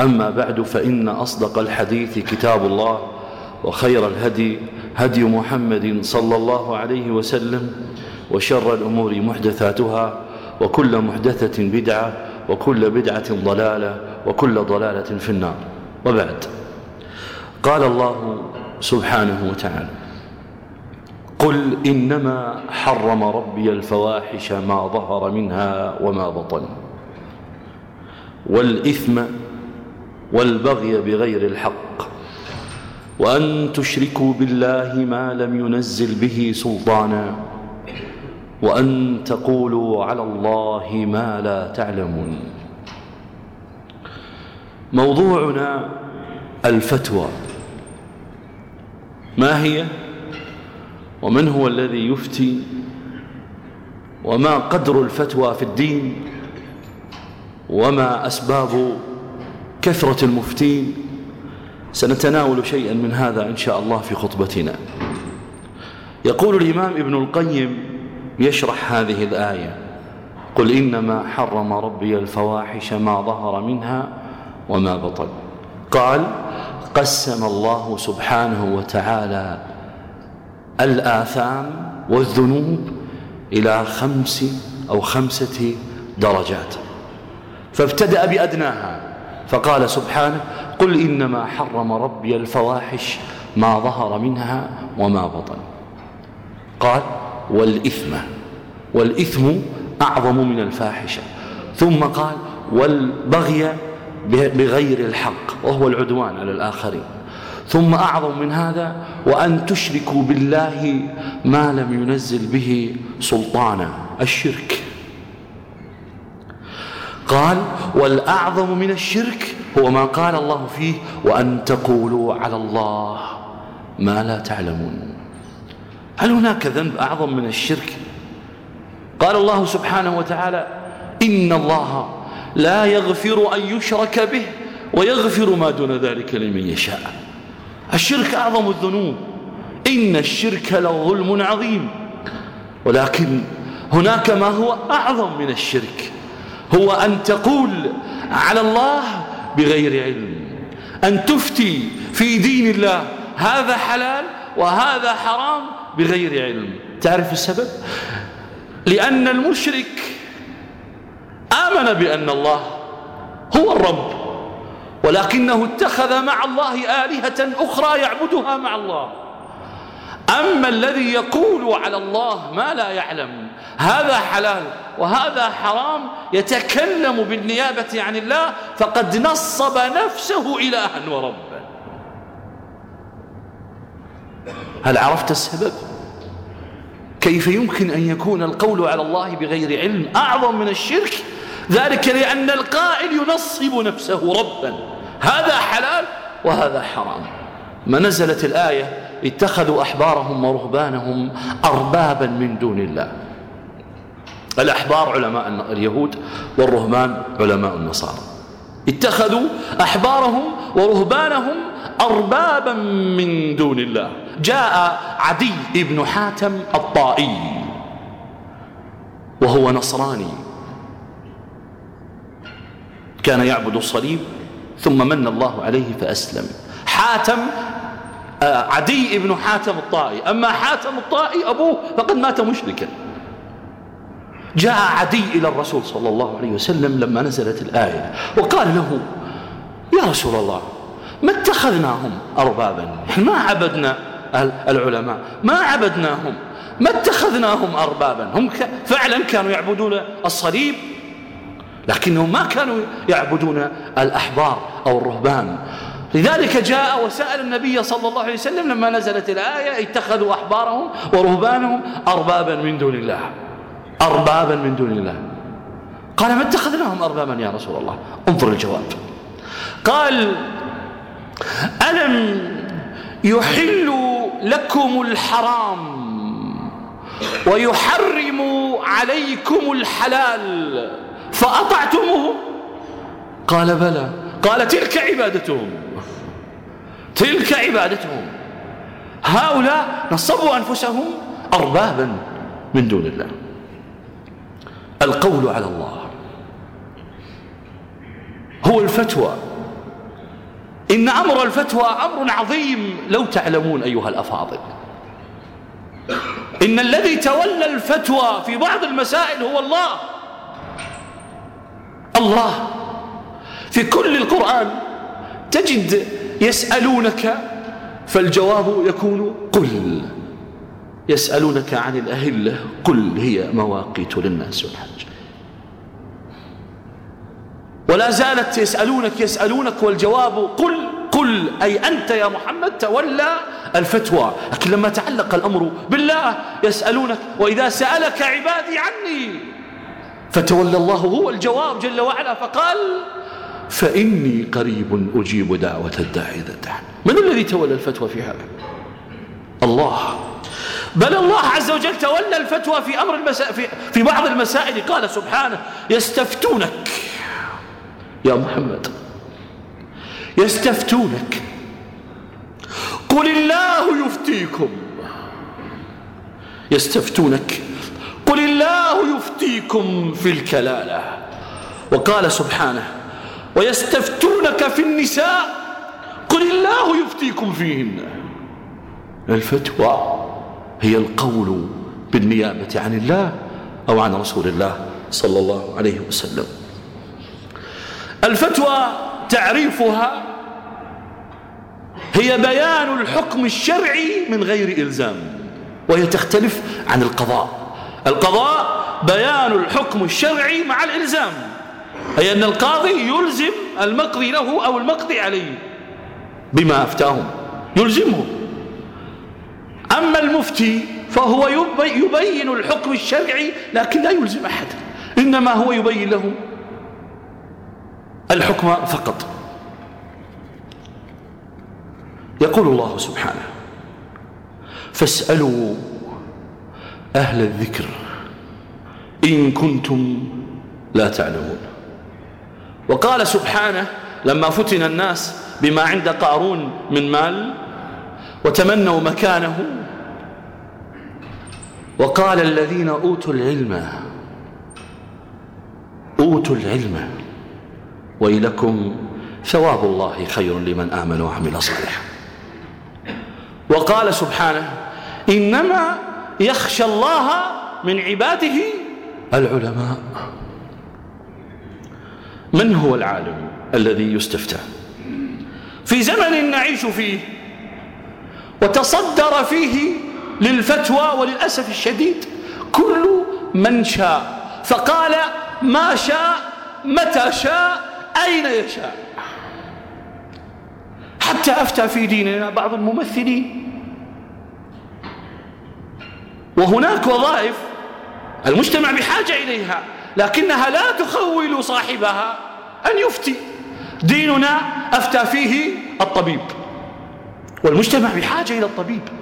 أما بعد فإن أصدق الحديث كتاب الله وخير الهدي هدي محمد صلى الله عليه وسلم وشر الأمور محدثاتها وكل محدثة بدعة وكل بدعة ضلالة وكل ضلالة في النار. وبعد. قال الله سبحانه وتعالى قل إنما حرم ربي الفواحش ما ظهر منها وما بطن. والإثم والبغي بغير الحق. وأن تشركوا بالله ما لم ينزل به سلطانا وأن تقولوا على الله ما لا تعلمون. موضوعنا الفتوى. ما هي؟ ومن هو الذي يفتي؟ وما قدر الفتوى في الدين؟ وما أسباب كثرة المفتين سنتناول شيئا من هذا إن شاء الله في خطبتنا. يقول الإمام ابن القيم يشرح هذه الآية قل إنما حرم ربي الفواحش ما ظهر منها وما بطن قال قسم الله سبحانه وتعالى الآثام والذنوب إلى خمس أو خمسة درجات فابتدأ بأدناها. فقال سبحانه قل إنما حرم ربي الفواحش ما ظهر منها وما بطن. قال والإثم والإثم أعظم من الفاحشة. ثم قال والبغي بغير الحق وهو العدوان على الآخرين. ثم أعظم من هذا وأن تشركوا بالله ما لم ينزل به سلطانا الشرك. قال والأعظم من الشرك هو ما قال الله فيه وأن تقولوا على الله ما لا تعلمون. هل هناك ذنب أعظم من الشرك؟ قال الله سبحانه وتعالى إن الله لا يغفر أن يشرك به ويغفر ما دون ذلك لمن يشاء. الشرك أعظم الذنوب. إن الشرك لظلم عظيم. ولكن هناك ما هو أعظم من الشرك. هو أن تقول على الله بغير علم أن تفتي في دين الله هذا حلال وهذا حرام بغير علم. تعرف السبب؟ لأن المشرك آمن بأن الله هو الرب ولكنه اتخذ مع الله آلهة أخرى يعبدها مع الله. أما الذي يقول على الله ما لا يعلم هذا حلال وهذا حرام يتكلم بالنيابة عن الله فقد نصب نفسه إلها وربا هل عرفت السبب؟ كيف يمكن أن يكون القول على الله بغير علم أعظم من الشرك؟ ذلك لأن القائل ينصب نفسه ربا. هذا حلال وهذا حرام. ما نزلت الآية اتخذوا أحبارهم ورهبانهم أربابا من دون الله. الأحبار علماء اليهود والرهبان علماء النصارى. اتخذوا أحبارهم ورهبانهم أربابا من دون الله. جاء عدي بن حاتم الطائي وهو نصراني. كان يعبد الصليب ثم من الله عليه فأسلم. حاتم آه، عدي بن حاتم الطائي. أما حاتم الطائي أبوه فقد مات مشركا. جاء عدي إلى الرسول صلى الله عليه وسلم لما نزلت الآية وقال له يا رسول الله ما اتخذناهم أربابا؟ ما عبدنا العلماء ما عبدناهم ما اتخذناهم أربابا؟ هم فعلا كانوا يعبدون الصليب لكنهم ما كانوا يعبدون الأحبار أو الرهبان. لذلك جاء وسأل النبي صلى الله عليه وسلم لما نزلت الآية اتخذوا أحبارهم ورهبانهم أربابا من دون الله. أربابا من دون الله. قال ما اتخذناهم أربابا يا رسول الله؟ انظر الجواب. قال ألم يحل لكم الحرام ويحرم عليكم الحلال فأطعتموه؟ قال بلى. قال تلك عبادتهم. تلك عبادتهم. هؤلاء نصبوا أنفسهم أربابا من دون الله. القول على الله. هو الفتوى. إن أمر الفتوى أمر عظيم. لو تعلمون أيها الأفاضل. إن الذي تولى الفتوى في بعض المسائل هو الله. الله. في كل القرآن تجد يسألونك فالجواب يكون قل. يسألونك عن الأهلة قل هي مواقيت للناس والحج ولا زالت يسألونك يسألونك والجواب قل قل أي أنت يا محمد تولى الفتوى. لكن لما تعلق الأمر بالله يسألونك وإذا سألك عبادي عني فتولى الله هو الجواب جل وعلا فقال فإني قريب أجيب دعوة الداعي إذا من الذي تولى الفتوى في هذا؟ الله. بل الله عز وجل تولى الفتوى في أمر المسا... في... في بعض المسائل. قال سبحانه يستفتونك. يا محمد. يستفتونك. قل الله يفتيكم. يستفتونك. قل الله يفتيكم في الكلالة. وقال سبحانه ويستفتونك في النساء. قل الله يفتيكم فيهن. الفتوى. هي القول بالنيابة عن الله أو عن رسول الله صلى الله عليه وسلم. الفتوى تعريفها هي بيان الحكم الشرعي من غير إلزام وهي تختلف عن القضاء. القضاء بيان الحكم الشرعي مع الإلزام أي أن القاضي يلزم المقضي له أو المقضي عليه بما أفتاهم يلزمه. أما المفتي فهو يبين الحكم الشرعي لكن لا يلزم أحد إنما هو يبين له الحكم فقط. يقول الله سبحانه فاسألوا أهل الذكر إن كنتم لا تعلمون. وقال سبحانه لما فتن الناس بما عند قارون من مال وتمنوا مكانه وقال الذين أوتوا العلم أوتوا العلم ويلكم ثواب الله خير لمن آمن وعمل صالحا. وقال سبحانه إنما يخشى الله من عباده العلماء. من هو العالم الذي يستفتى؟ في زمن نعيش فيه وتصدر فيه للفتوى وللأسف الشديد كل من شاء. فقال ما شاء متى شاء أين يشاء. حتى أفتى في ديننا بعض الممثلين. وهناك وظائف المجتمع بحاجة إليها لكنها لا تخول صاحبها أن يفتي. ديننا أفتى فيه الطبيب والمجتمع بحاجة إلى الطبيب.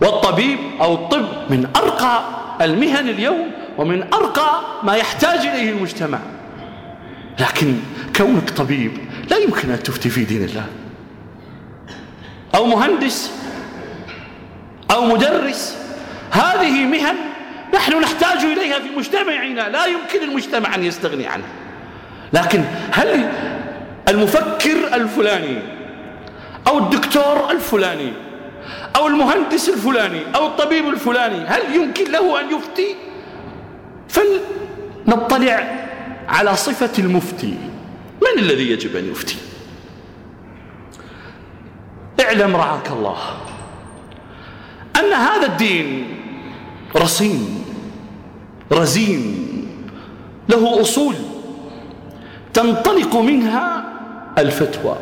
والطبيب أو الطب من أرقى المهن اليوم ومن أرقى ما يحتاج إليه المجتمع. لكن كونك طبيب لا يمكن أن تفتي في دين الله. أو مهندس أو مدرس هذه مهن نحن نحتاج إليها في مجتمعنا. لا يمكن المجتمع أن يستغني عنها. لكن هل المفكر الفلاني أو الدكتور الفلاني أو المهندس الفلاني أو الطبيب الفلاني هل يمكن له أن يفتي؟ فلنطلع على صفة المفتي. من الذي يجب أن يفتي؟ اعلم رعاك الله أن هذا الدين رصين رزين له أصول تنطلق منها الفتوى.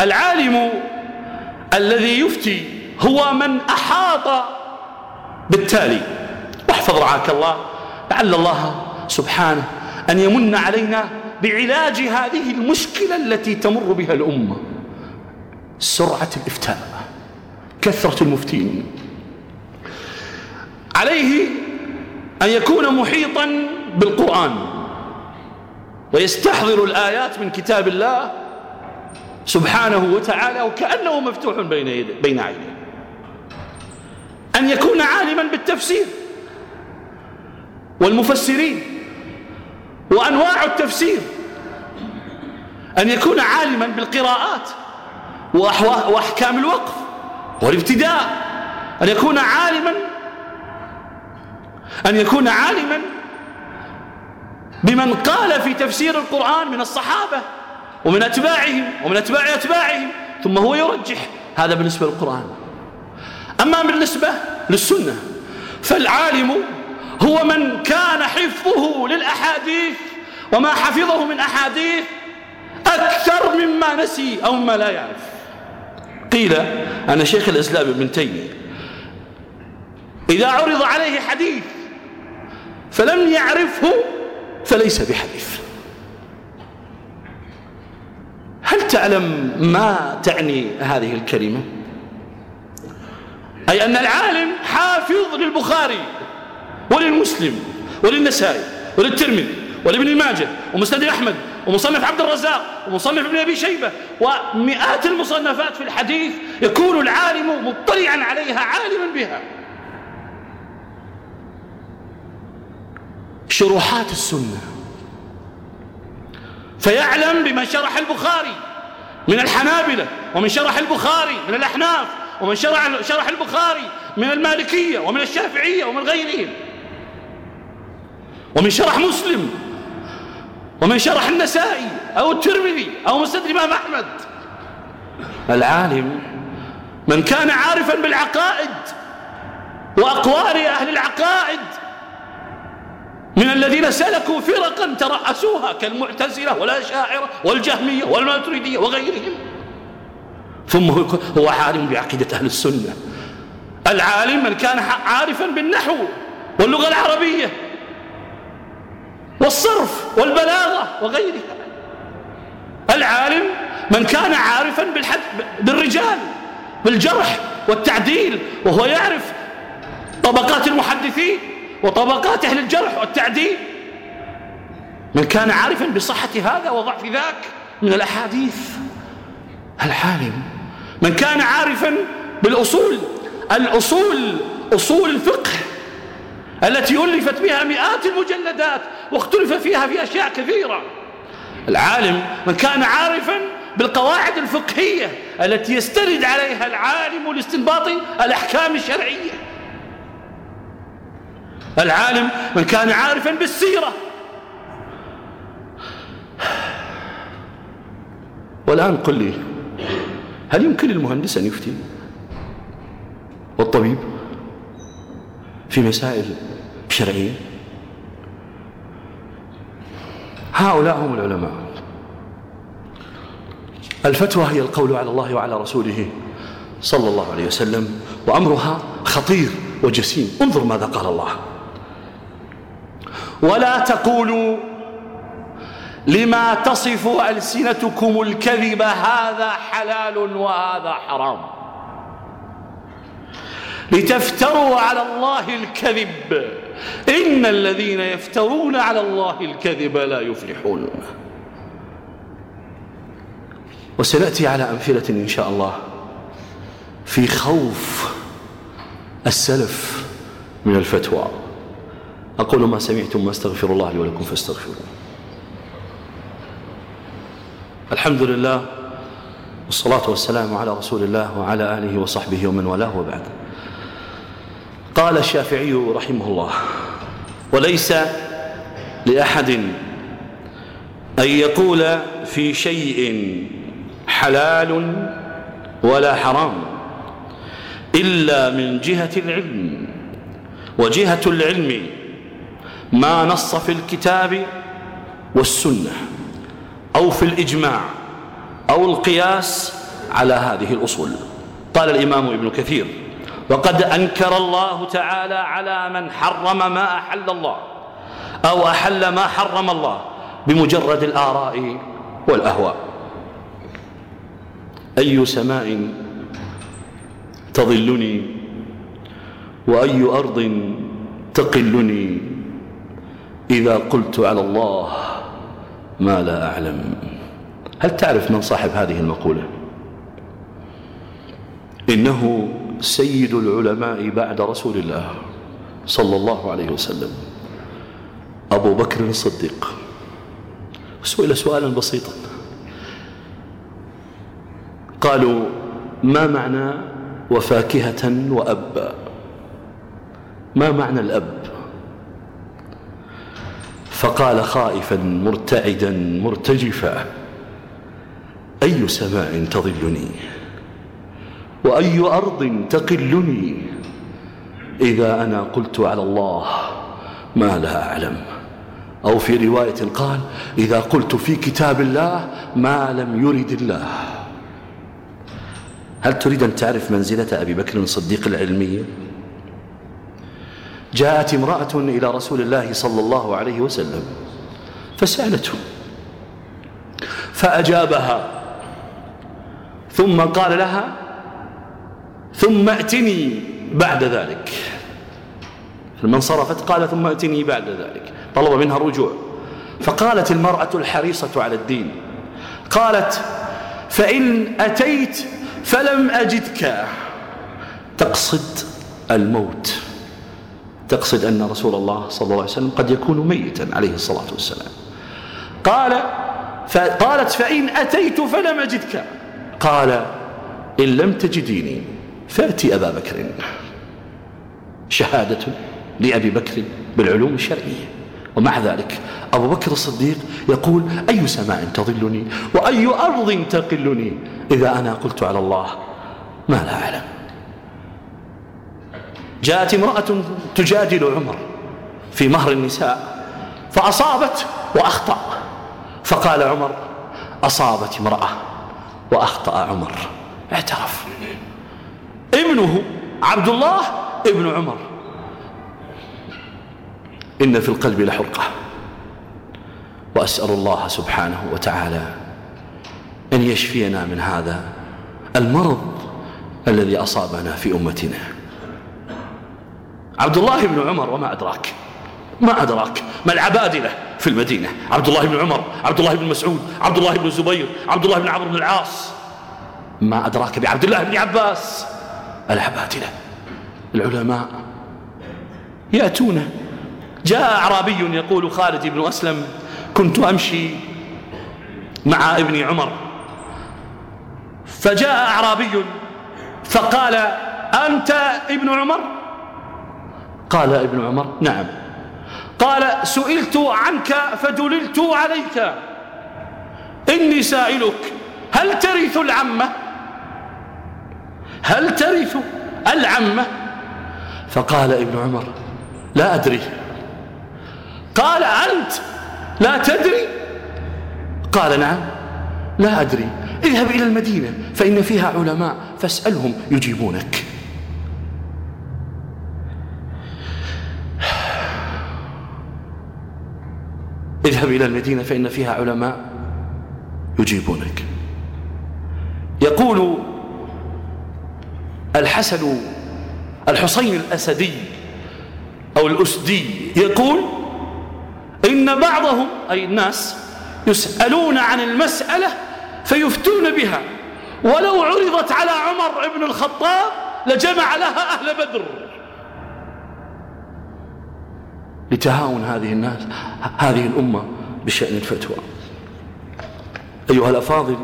العالم الذي يفتي هو من أحاط بالتالي. واحفظ رعاك الله لعل الله سبحانه أن يمن علينا بعلاج هذه المشكلة التي تمر بها الأمة. سرعة الإفتاء كثرة المفتين. عليه أن يكون محيطا بالقرآن ويستحضر الآيات من كتاب الله سبحانه وتعالى وكأنه مفتوح بين بين عينيه. أن يكون عالما بالتفسير والمفسرين وأنواع التفسير. أن يكون عالما بالقراءات وأحكام الوقف والابتداء. أن يكون عالما أن يكون عالما بمن قال في تفسير القرآن من الصحابة. ومن أتباعهم ومن أتباع أتباعهم ثم هو يرجح. هذا بالنسبة للقرآن. أما بالنسبة للسنة فالعالم هو من كان حفظه للأحاديث وما حفظه من أحاديث أكثر مما نسي أو مما لا يعرف. قيل أن شيخ الإسلام ابن تيمية إذا عرض عليه حديث فلم يعرفه فليس بحديث. هل تعلم ما تعني هذه الكلمة؟ أي أن العالم حافظ للبخاري وللمسلم وللنسائي وللترمذي ولابن ماجه ومسند أحمد ومصنف عبد الرزاق ومصنف ابن أبي شيبة ومئات المصنفات في الحديث يكون العالم مطلعا عليها عالما بها. شروحات السنة. فيعلم بمن شرح البخاري من الحنابلة ومن شرح البخاري من الأحناف ومن شرح, شرح البخاري من المالكية ومن الشافعية ومن غيرهم. ومن شرح مسلم ومن شرح النسائي أو الترمذي أو مسند الإمام أحمد. العالم من كان عارفا بالعقائد وأقوال أهل العقائد من الذين سلكوا فرقا ترأسوها كالمعتزلة والأشاعرة والجهمية والماتريدية وغيرهم. ثم هو عالم بعقيدة أهل السنة. العالم من كان عارفا بالنحو واللغة العربية والصرف والبلاغة وغيرها. العالم من كان عارفا بالحد بالرجال بالجرح والتعديل وهو يعرف طبقات المحدثين. وطبقات أهل الجرح والتعديل. من كان عارفا بصحة هذا وضعف ذاك من الأحاديث العالم. من كان عارفا بالأصول الأصول أصول الفقه التي ألفت بها مئات المجلدات واختلف فيها في أشياء كثيرة. العالم من كان عارفا بالقواعد الفقهية التي يستند عليها العالم لاستنباط الأحكام الشرعية. العالم من كان عارفا بالسيرة. والآن قل لي هل يمكن للمهندس أن يفتي؟ والطبيب في مسائل شرعية؟ هؤلاء هم العلماء. الفتوى هي القول على الله وعلى رسوله صلى الله عليه وسلم وأمرها خطير وجسيم. انظر ماذا قال الله. ولا تقولوا لما تصف ألسنتكم الكذب هذا حلال وهذا حرام. لتفتروا على الله الكذب. إن الذين يفترون على الله الكذب لا يفلحون. وسنأتي على أمثلة إن شاء الله في خوف السلف من الفتوى. أقول ما سمعتم ما استغفر الله لي ولكم فاستغفروه. الحمد لله والصلاة والسلام على رسول الله وعلى آله وصحبه ومن والاه وبعد. قال الشافعي رحمه الله وليس لأحد أن يقول في شيء حلال ولا حرام إلا من جهة العلم وجهة العلم ما نص في الكتاب والسنة أو في الإجماع أو القياس على هذه الأصول. قال الإمام ابن كثير وقد أنكر الله تعالى على من حرم ما أحل الله أو أحل ما حرم الله بمجرد الآراء والأهواء. أي سماء تظلني وأي أرض تقلني إذا قلت على الله ما لا أعلم. هل تعرف من صاحب هذه المقولة؟ إنه سيد العلماء بعد رسول الله صلى الله عليه وسلم. أبو بكر الصديق. سئل سؤالا بسيطا. قالوا ما معنى وفاكهة وأب؟ ما معنى الأب؟ فقال خائفا مرتعدا مرتجفا أي سماء تظلني وأي أرض تقلني؟ إذا أنا قلت على الله ما لا أعلم. أو في رواية قال إذا قلت في كتاب الله ما لم يرد الله. هل تريد أن تعرف منزلة أبي بكر الصديق العلمية جاءت امرأة إلى رسول الله صلى الله عليه وسلم فسألته فأجابها ثم قال لها ثم ائتني بعد ذلك. لما انصرفت قال ثم ائتني بعد ذلك. طلب منها الرجوع. فقالت المرأة الحريصة على الدين قالت فإن أتيت فلم أجدك. تقصد الموت. تقصد أن رسول الله صلى الله عليه وسلم قد يكون ميتا عليه الصلاة والسلام. قال فقالت فإن أتيت فلم أجدك. قال إن لم تجديني فأتي أبا بكر. شهادة لأبي بكر بالعلوم الشرعية. ومع ذلك أبو بكر الصديق يقول أي سماء تظلني وأي أرض تقلني إذا أنا قلت على الله ما لا أعلم. جاءت امرأة تجادل عمر في مهر النساء فأصابت وأخطأ. فقال عمر أصابت امرأة وأخطأ عمر. اعترف. ابنه عبد الله ابن عمر. إن في القلب لحرقة. وأسأل الله سبحانه وتعالى أن يشفينا من هذا المرض الذي أصابنا في أمتنا. عبد الله بن عمر وما أدراك. ما أدراك. ما العبادلة في المدينة؟ عبد الله بن عمر عبد الله بن مسعود عبد الله بن الزبير عبد الله بن عمرو بن العاص. ما أدراك بعبد الله بن عباس. العبادلة. العلماء يأتون. جاء أعرابي يقول خالد بن أسلم كنت أمشي مع ابن عمر. فجاء أعرابي فقال أنت ابن عمر؟ قال ابن عمر نعم. قال سئلت عنك فدللت عليك. إني سائلك هل ترث العمة؟ هل ترث العمة؟ فقال ابن عمر لا أدري. قال أنت لا تدري؟ قال نعم لا أدري. اذهب إلى المدينة فإن فيها علماء فاسألهم يجيبونك. اذهب إلى المدينة فإن فيها علماء يجيبونك. يقول الحسن الحسين الأسدي أو الأسدي يقول إن بعضهم أي الناس يسألون عن المسألة فيفتون بها. ولو عرضت على عمر بن الخطاب لجمع لها أهل بدر. لتهاون هذه الناس هذه الأمة بشأن الفتوى. أيها الأفاضل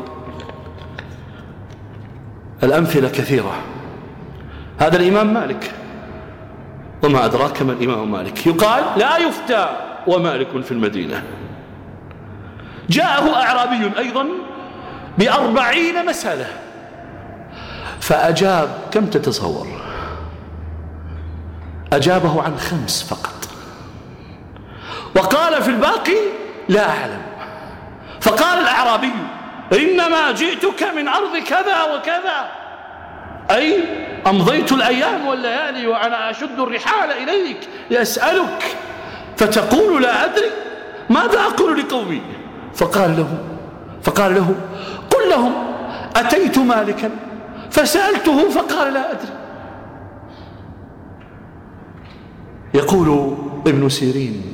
الأمثلة كثيرة. هذا الإمام مالك. وما أدراك ما الإمام مالك؟ يقال لا يفتى ومالك في المدينة. جاءه أعرابي أيضا بأربعين مسألة. فأجاب كم تتصور؟ أجابه عن خمس فقط. وقال في الباقي لا أعلم. فقال الأعرابي إنما جئتك من أرض كذا وكذا. أي أمضيت الأيام والليالي وأنا أشد الرحال إليك لأسألك فتقول لا أدري ماذا أقول لقومي؟ فقال له فقال له قل لهم أتيت مالكا؟ فسألته فقال لا أدري. يقول ابن سيرين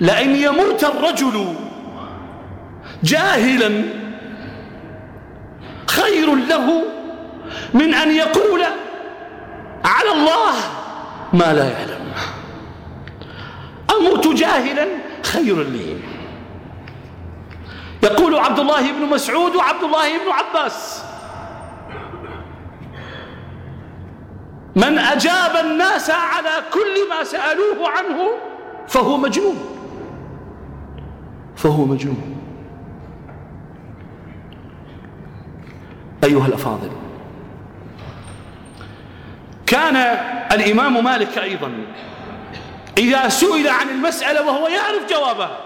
لأن يموت الرجل جاهلا خير له من أن يقول على الله ما لا يعلم. أموت جاهلا خير لي. يقول عبد الله بن مسعود وعبد الله بن عباس من أجاب الناس على كل ما سألوه عنه فهو مجنون. فهو مجنون. أيها الأفاضل كان الإمام مالك أيضا إذا سئل عن المسألة وهو يعرف جوابها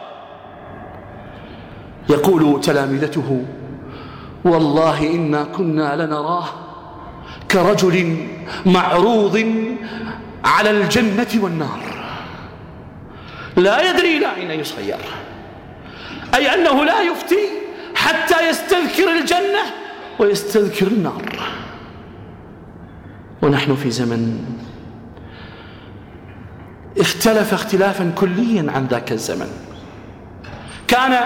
يقول تلامذته والله إنا كنا لنراه كرجل معروض على الجنة والنار. لا يدري إلى أين يصير. أي أنه لا يفتي حتى يستذكر الجنة ويستذكر النار. ونحن في زمن اختلف اختلافا كليا عن ذاك الزمن. كان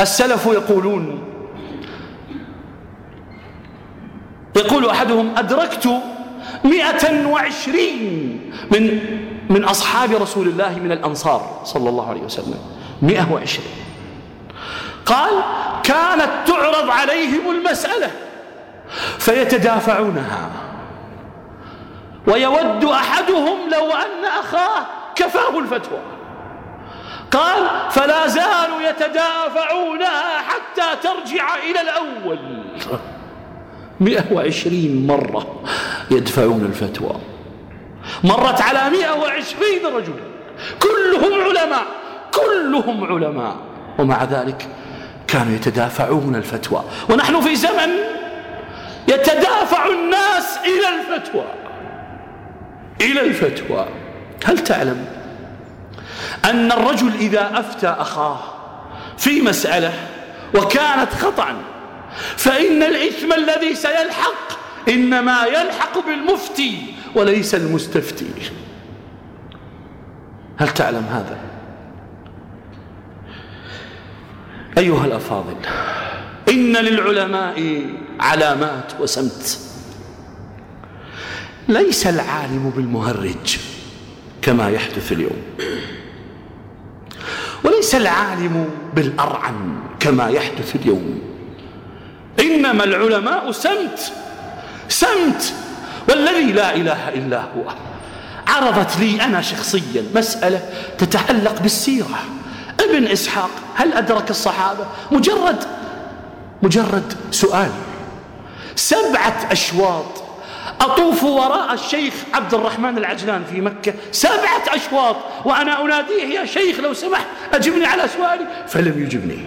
السلف يقولون يقول أحدهم أدركت مئة وعشرين من من أصحاب رسول الله من الأنصار صلى الله عليه وسلم. مئة وعشرين. قال كانت تعرض عليهم المسألة فيتدافعونها. ويود أحدهم لو أن أخاه كفاه الفتوى. قال فلا زالوا يتدافعونها حتى ترجع إلى الأول. مئة وعشرين مرة يدفعون الفتوى. مرت على مئة وعشرين رجل كلهم علماء. كلهم علماء. ومع ذلك كانوا يتدافعون الفتوى. ونحن في زمن يتدافع الناس إلى الفتوى. إلى الفتوى. هل تعلم أن الرجل إذا أفتى أخاه في مسألة وكانت خطأ فإن الإثم الذي سيلحق إنما يلحق بالمفتي وليس المستفتي. هل تعلم هذا؟ أيها الأفاضل إن للعلماء علامات وسمت. ليس العالم بالمهرج كما يحدث اليوم. وليس العالم بالأرعن كما يحدث اليوم. إنما العلماء سمت سمت. والذي لا إله إلا هو. عرضت لي أنا شخصيا مسألة تتعلق بالسيرة. ابن إسحاق هل أدرك الصحابة؟ مجرد مجرد سؤال. سبعة أشواط. أطوف وراء الشيخ عبد الرحمن العجلان في مكة. سبعة أشواط. وأنا أناديه يا شيخ لو سمحت أجبني على سؤالي. فلم يجبني.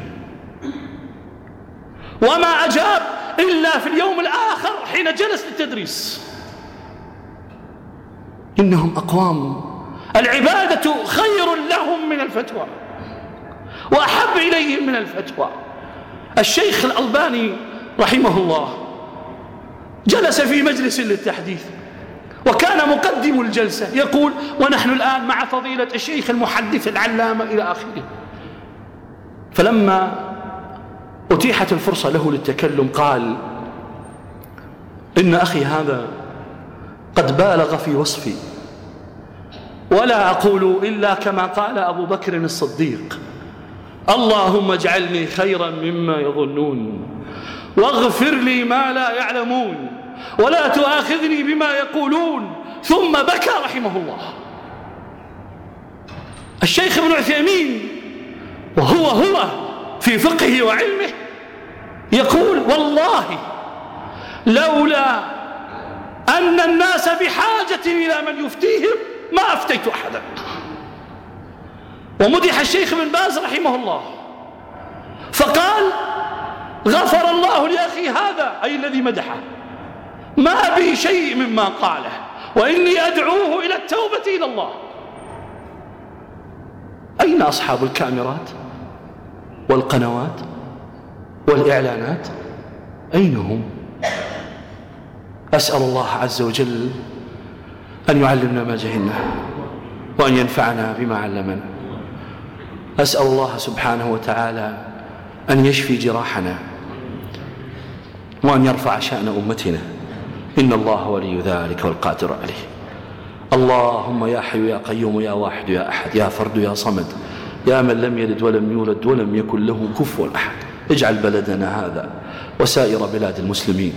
وما أجاب إلا في اليوم الآخر حين جلس للتدريس. إنهم أقوام. العبادة خير لهم من الفتوى. وأحب إليهم من الفتوى. الشيخ الألباني رحمه الله جلس في مجلس للتحديث وكان مقدم الجلسة يقول ونحن الآن مع فضيلة الشيخ المحدث العلامة إلى آخره. فلما أتيحت الفرصة له للتكلم قال إن أخي هذا قد بالغ في وصفي ولا أقول إلا كما قال أبو بكر الصديق. اللهم اجعلني خيرا مما يظنون واغفر لي ما لا يعلمون ولا تؤاخذني بما يقولون ثم بكى رحمه الله. الشيخ ابن عثيمين وهو هو في فقهه وعلمه يقول والله لولا أن الناس بحاجة إلى من يفتيهم ما أفتيت أحدا. ومدح الشيخ ابن باز رحمه الله. فقال غفر الله لأخي هذا أي الذي مدحه. ما به شيء مما قاله وإني أدعوه إلى التوبة إلى الله. أين أصحاب الكاميرات؟ والقنوات؟ والإعلانات؟ أين هم؟ أسأل الله عز وجل أن يعلمنا ما جهلنا وأن ينفعنا بما علمنا. أسأل الله سبحانه وتعالى أن يشفي جراحنا وأن يرفع شأن أمتنا. إن الله ولي ذلك والقادر عليه. اللهم يا حي يا قيوم يا واحد يا أحد يا فرد يا صمد يا من لم يلد ولم يولد ولم يكن له كفوا أحد. اجعل بلدنا هذا وسائر بلاد المسلمين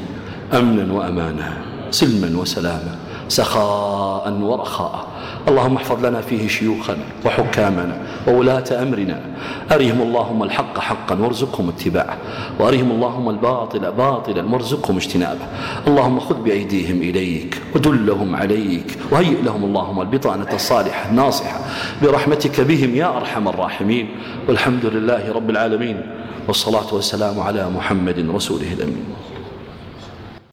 أمنا وأمانا سلما وسلاما. سخاء ورخاء. اللهم احفظ لنا فيه شيوخنا وحكامنا وولاة أمرنا. أرهم اللهم الحق حقا وارزقهم اتباعه. وأرهم اللهم الباطل باطلا وارزقهم اجتنابه. اللهم خذ بأيديهم إليك ودلهم عليك. وهيئ لهم اللهم البطانة الصالحة الناصحة برحمتك بهم يا أرحم الراحمين. والحمد لله رب العالمين. والصلاة والسلام على محمد رسوله الأمين.